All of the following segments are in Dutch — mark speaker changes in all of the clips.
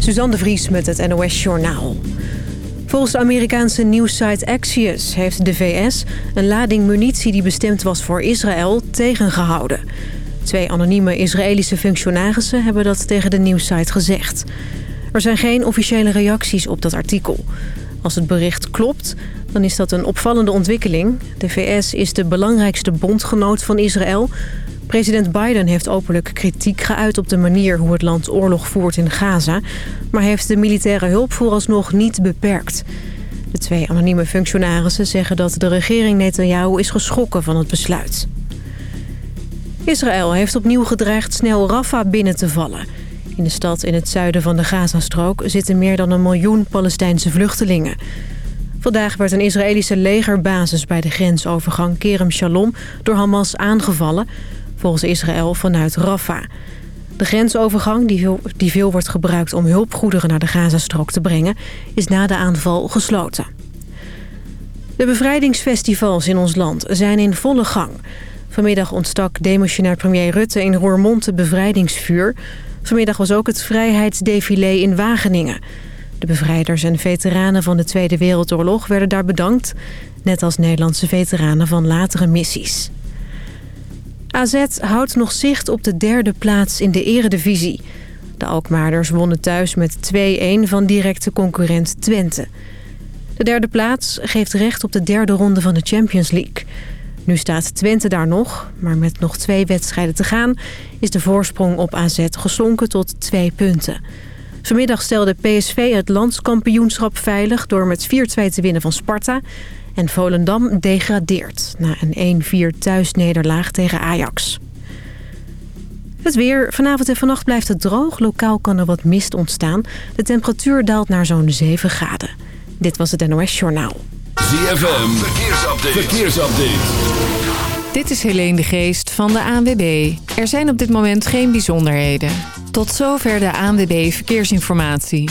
Speaker 1: Suzanne de Vries met het NOS Journaal. Volgens de Amerikaanse nieuwssite Axios heeft de VS... een lading munitie die bestemd was voor Israël tegengehouden. Twee anonieme Israëlische functionarissen hebben dat tegen de nieuwssite gezegd. Er zijn geen officiële reacties op dat artikel. Als het bericht klopt, dan is dat een opvallende ontwikkeling. De VS is de belangrijkste bondgenoot van Israël... President Biden heeft openlijk kritiek geuit op de manier hoe het land oorlog voert in Gaza... maar heeft de militaire hulp vooralsnog niet beperkt. De twee anonieme functionarissen zeggen dat de regering Netanyahu is geschrokken van het besluit. Israël heeft opnieuw gedreigd snel Rafah binnen te vallen. In de stad in het zuiden van de Gazastrook zitten meer dan een miljoen Palestijnse vluchtelingen... Vandaag werd een Israëlische legerbasis bij de grensovergang Kerem Shalom door Hamas aangevallen volgens Israël vanuit Rafah. De grensovergang, die veel, die veel wordt gebruikt om hulpgoederen naar de Gazastrook te brengen, is na de aanval gesloten. De bevrijdingsfestivals in ons land zijn in volle gang. Vanmiddag ontstak demissionair premier Rutte in Roermond bevrijdingsvuur. Vanmiddag was ook het vrijheidsdefilé in Wageningen. De bevrijders en veteranen van de Tweede Wereldoorlog werden daar bedankt... net als Nederlandse veteranen van latere missies. AZ houdt nog zicht op de derde plaats in de eredivisie. De Alkmaarders wonnen thuis met 2-1 van directe concurrent Twente. De derde plaats geeft recht op de derde ronde van de Champions League. Nu staat Twente daar nog, maar met nog twee wedstrijden te gaan... is de voorsprong op AZ geslonken tot twee punten. Vanmiddag stelde PSV het landskampioenschap veilig... door met 4-2 te winnen van Sparta... En Volendam degradeert na een 1-4 thuisnederlaag tegen Ajax. Het weer. Vanavond en vannacht blijft het droog. Lokaal kan er wat mist ontstaan. De temperatuur daalt naar zo'n 7 graden. Dit was het NOS Journaal.
Speaker 2: ZFM. Verkeersupdate. Verkeersupdate.
Speaker 3: Dit is Helene de Geest van de ANWB. Er zijn op dit moment geen bijzonderheden. Tot zover de ANWB Verkeersinformatie.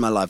Speaker 4: Spend my life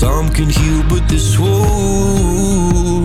Speaker 5: Some can heal, but this
Speaker 6: wound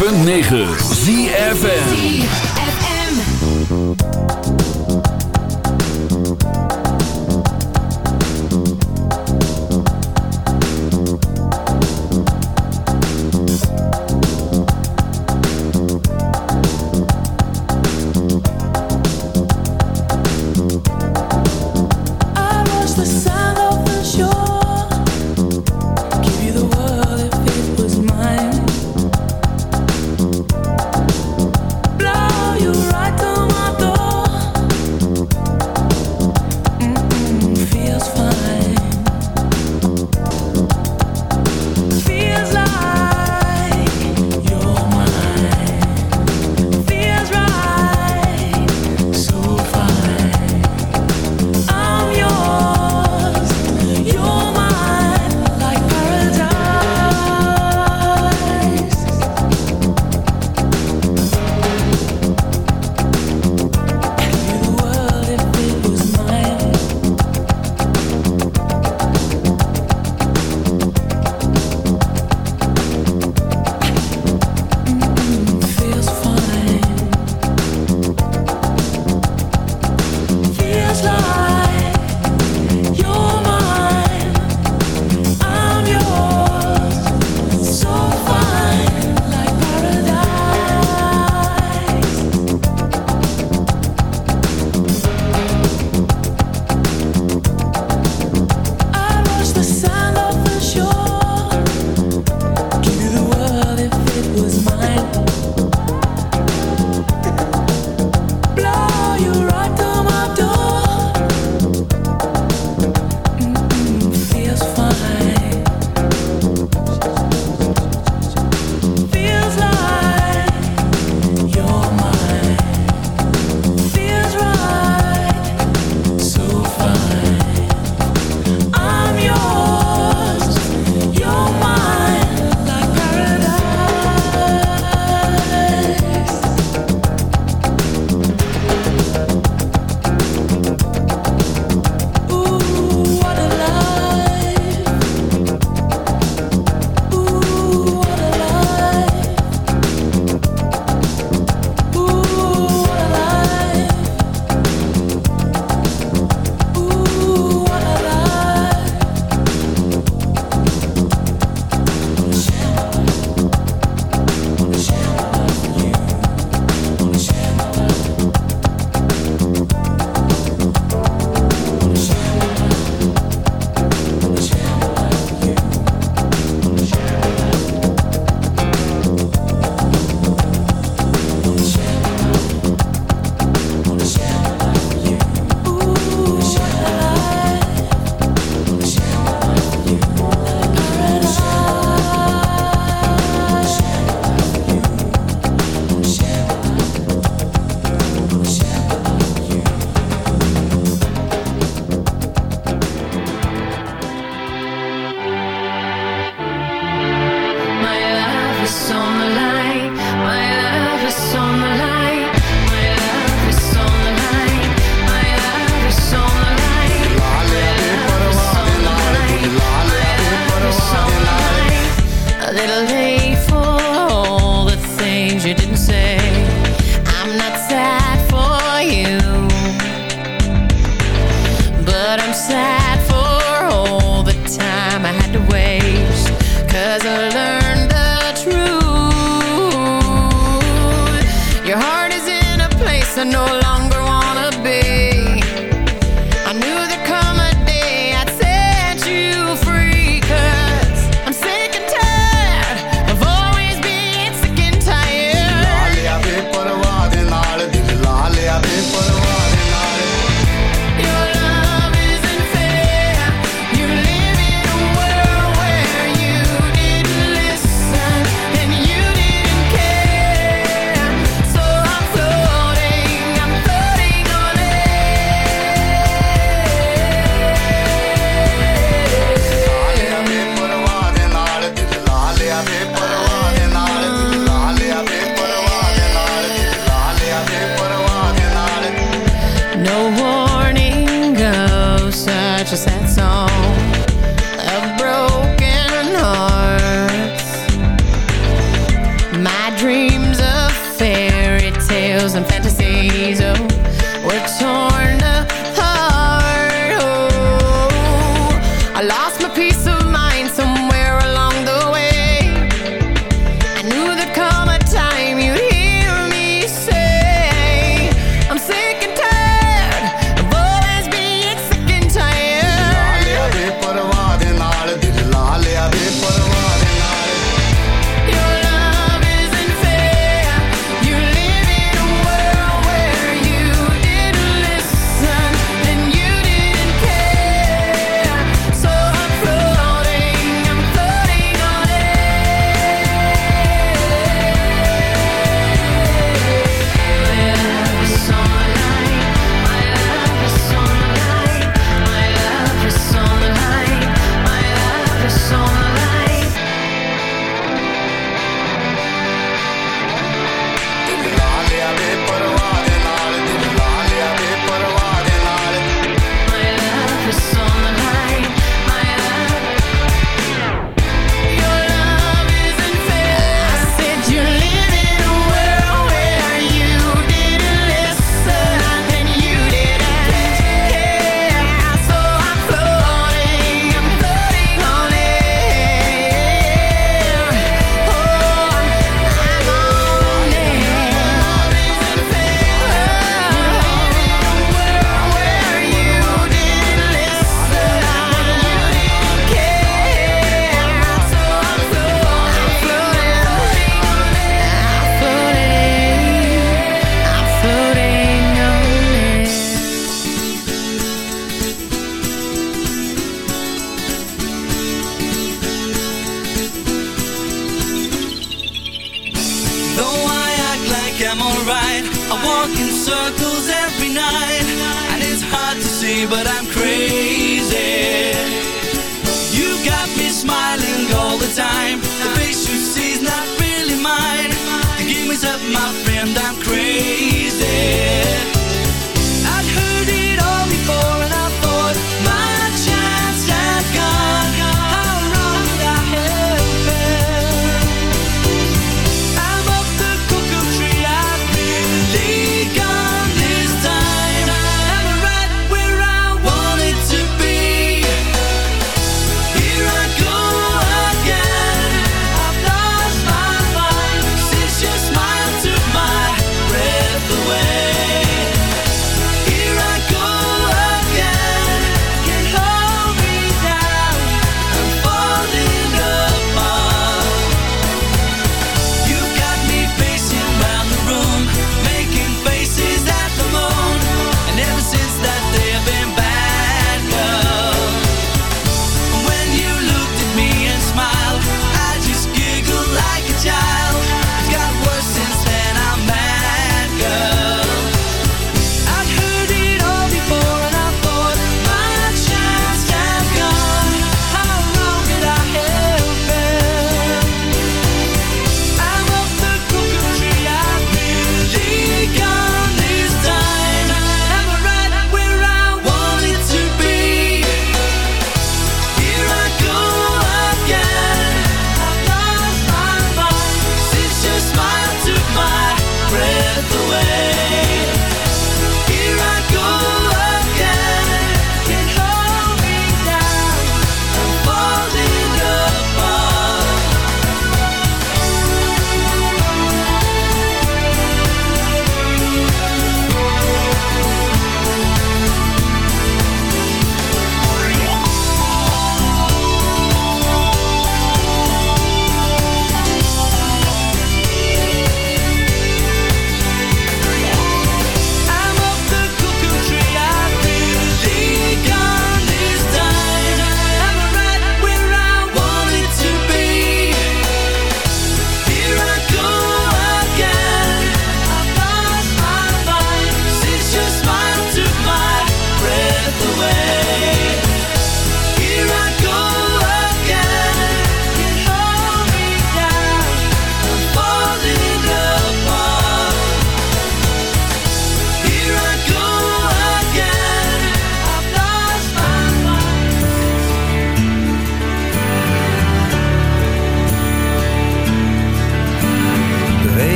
Speaker 2: 106.9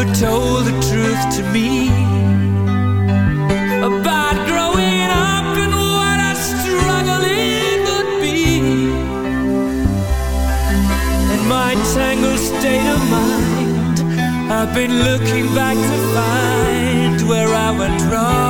Speaker 7: ever told the truth to me about growing up and what a struggle it would be. In my tangled state of mind, I've been looking back to find where I went wrong.